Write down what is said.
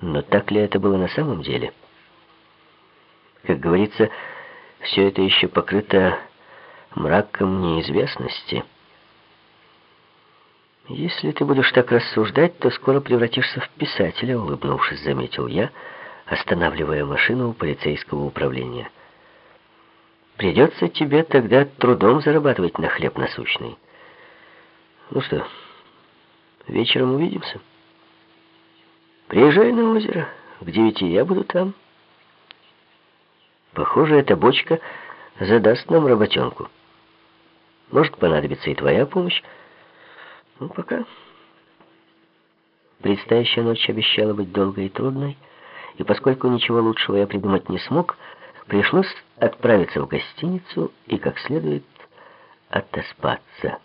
Но так ли это было на самом деле? Как говорится, все это еще покрыто мраком неизвестности. «Если ты будешь так рассуждать, то скоро превратишься в писателя», — улыбнувшись, заметил я, останавливая машину у полицейского управления. «Придется тебе тогда трудом зарабатывать на хлеб насущный. Ну что, вечером увидимся? Приезжай на озеро, к девяти я буду там». Похоже, эта бочка задаст нам работенку. Может понадобится и твоя помощь. Ну, пока. Предстоящая ночь обещала быть долгой и трудной, и поскольку ничего лучшего я придумать не смог, пришлось отправиться в гостиницу и как следует отоспаться.